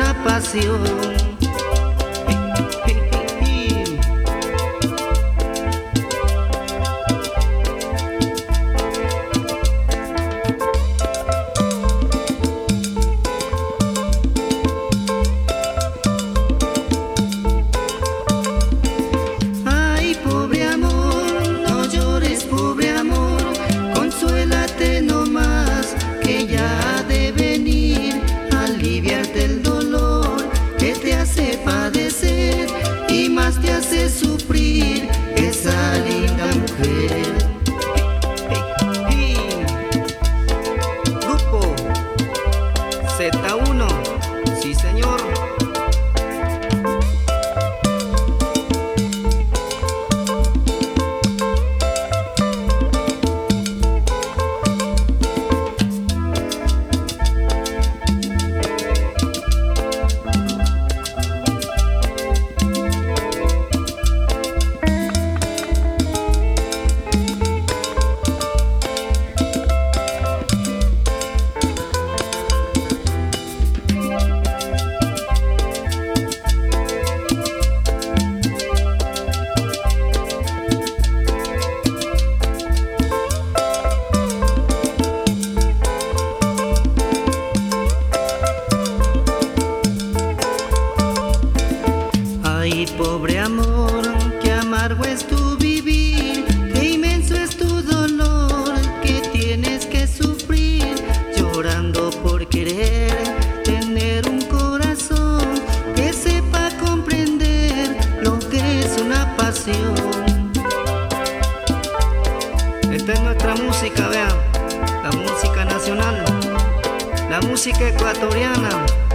una pasión. ser pobre amor, que amargo es tu vivir, que inmenso es tu dolor, que tienes que sufrir, llorando por querer tener un corazón que sepa comprender lo que es una pasión. Esta es nuestra música, vean, la música nacional, la música ecuatoriana.